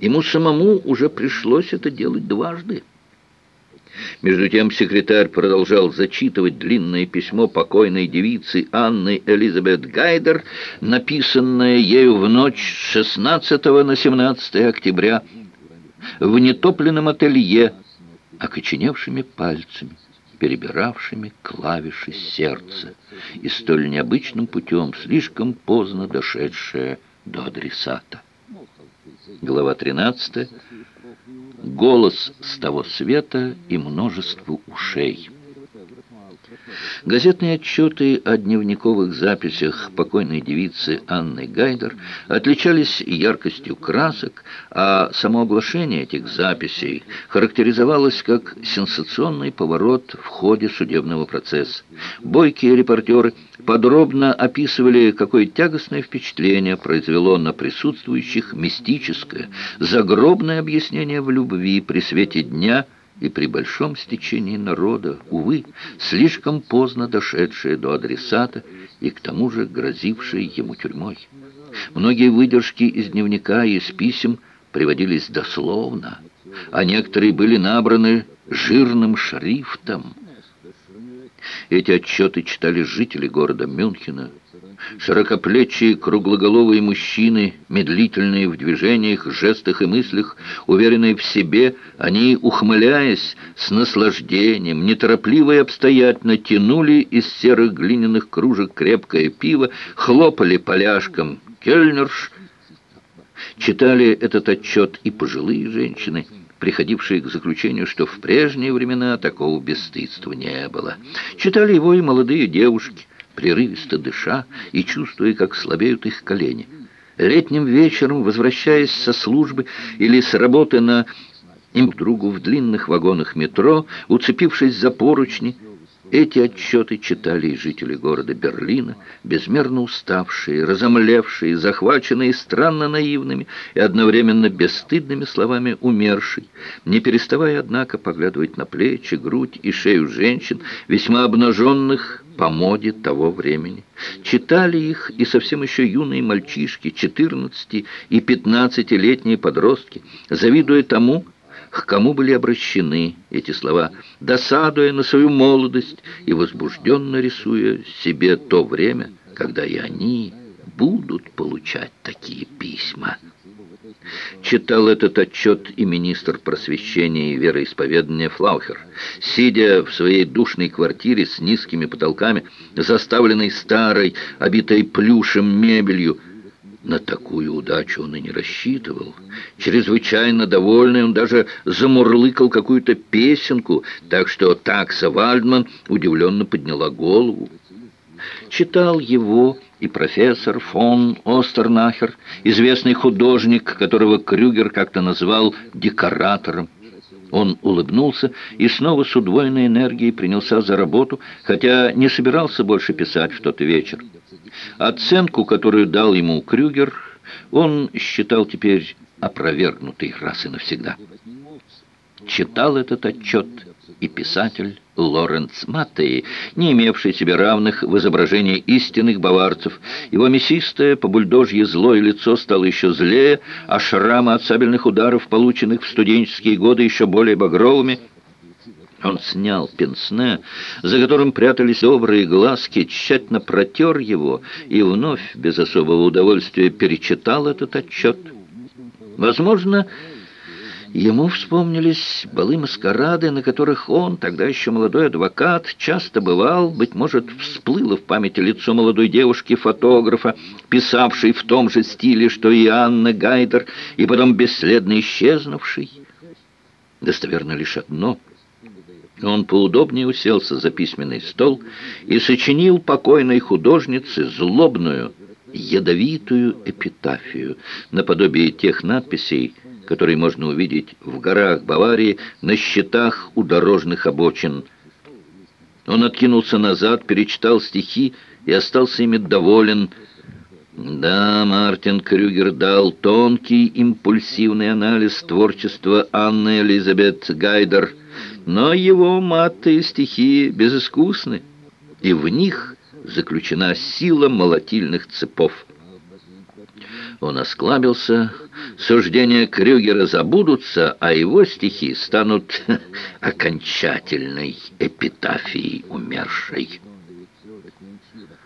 Ему самому уже пришлось это делать дважды. Между тем секретарь продолжал зачитывать длинное письмо покойной девицы Анны Элизабет Гайдер, написанное ею в ночь с 16 на 17 октября в нетопленном ателье, окоченевшими пальцами, перебиравшими клавиши сердца, и столь необычным путем, слишком поздно дошедшее до адресата. Глава 13 голос с того света и множество ушей. Газетные отчеты о дневниковых записях покойной девицы Анны Гайдер отличались яркостью красок, а само оглашение этих записей характеризовалось как сенсационный поворот в ходе судебного процесса. Бойкие репортеры подробно описывали, какое тягостное впечатление произвело на присутствующих мистическое, загробное объяснение в любви при свете дня – и при большом стечении народа, увы, слишком поздно дошедшее до адресата и к тому же грозившее ему тюрьмой. Многие выдержки из дневника и из писем приводились дословно, а некоторые были набраны жирным шрифтом. Эти отчеты читали жители города Мюнхена, Широкоплечие, круглоголовые мужчины, медлительные в движениях, жестах и мыслях, уверенные в себе, они, ухмыляясь с наслаждением, неторопливо и обстоятельно тянули из серых глиняных кружек крепкое пиво, хлопали поляшком «Кельнерш», читали этот отчет и пожилые женщины, приходившие к заключению, что в прежние времена такого бесстыдства не было. Читали его и молодые девушки, прерывисто дыша и чувствуя, как слабеют их колени. Летним вечером, возвращаясь со службы или с работы на им другу в длинных вагонах метро, уцепившись за поручни, эти отчеты читали и жители города Берлина, безмерно уставшие, разомлевшие, захваченные странно наивными и одновременно бесстыдными словами умершей, не переставая, однако, поглядывать на плечи, грудь и шею женщин, весьма обнаженных по моде того времени. Читали их и совсем еще юные мальчишки, 14 и 15-летние подростки, завидуя тому, к кому были обращены эти слова, досадуя на свою молодость и возбужденно рисуя себе то время, когда и они будут получать такие письма. Читал этот отчет и министр просвещения и вероисповедания Флаухер, сидя в своей душной квартире с низкими потолками, заставленной старой, обитой плюшем мебелью, на такую удачу он и не рассчитывал. Чрезвычайно довольный, он даже замурлыкал какую-то песенку, так что такса Вальдман удивленно подняла голову. Читал его и профессор фон Остернахер, известный художник, которого Крюгер как-то назвал «декоратором». Он улыбнулся и снова с удвоенной энергией принялся за работу, хотя не собирался больше писать в тот вечер. Оценку, которую дал ему Крюгер, он считал теперь опровергнутой раз и навсегда. Читал этот отчет и писатель Лоренц Маттей, не имевший себе равных в изображении истинных баварцев. Его мясистое, по-бульдожье злое лицо стало еще злее, а шрамы от сабельных ударов, полученных в студенческие годы, еще более багровыми – он снял пенсне, за которым прятались добрые глазки, тщательно протер его и вновь, без особого удовольствия, перечитал этот отчет. Возможно, ему вспомнились балы маскарады, на которых он, тогда еще молодой адвокат, часто бывал, быть может, всплыло в памяти лицо молодой девушки-фотографа, писавшей в том же стиле, что и Анна Гайдер, и потом бесследно исчезнувшей. Достоверно лишь одно — он поудобнее уселся за письменный стол и сочинил покойной художнице злобную, ядовитую эпитафию, наподобие тех надписей, которые можно увидеть в горах Баварии на щитах у дорожных обочин. Он откинулся назад, перечитал стихи и остался ими доволен. Да, Мартин Крюгер дал тонкий импульсивный анализ творчества Анны Элизабет Гайдер – но его матые стихи безыскусны, и в них заключена сила молотильных цепов. Он осклабился. Суждения Крюгера забудутся, а его стихи станут окончательной эпитафией умершей.